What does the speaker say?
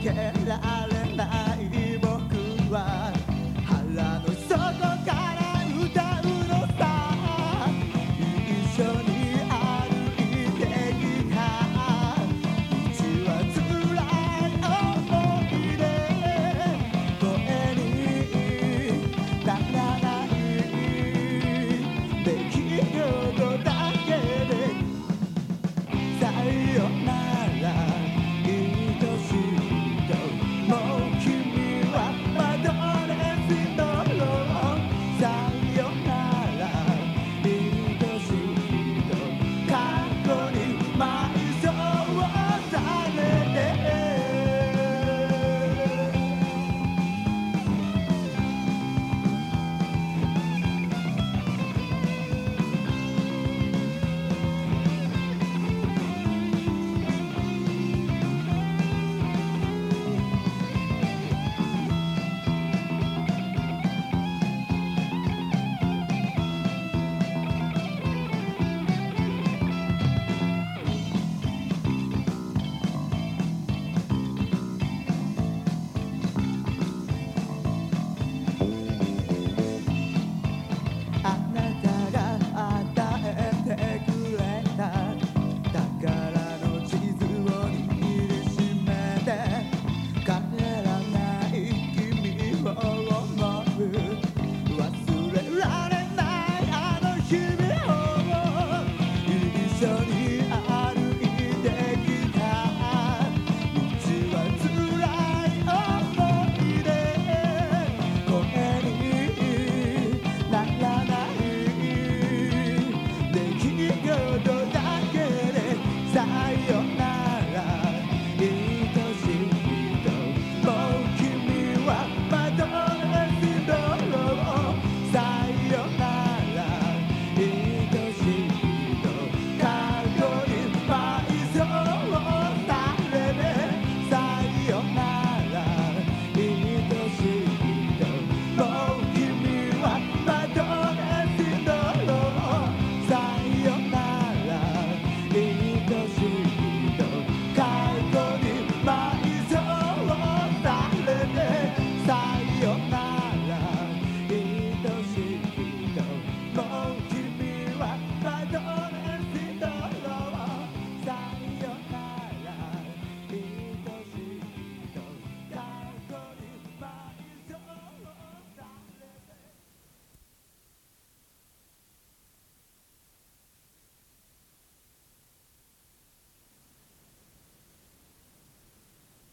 け僕は腹の底から歌うのさ一緒に歩いてきた道は辛い思い出声にならない出来事だ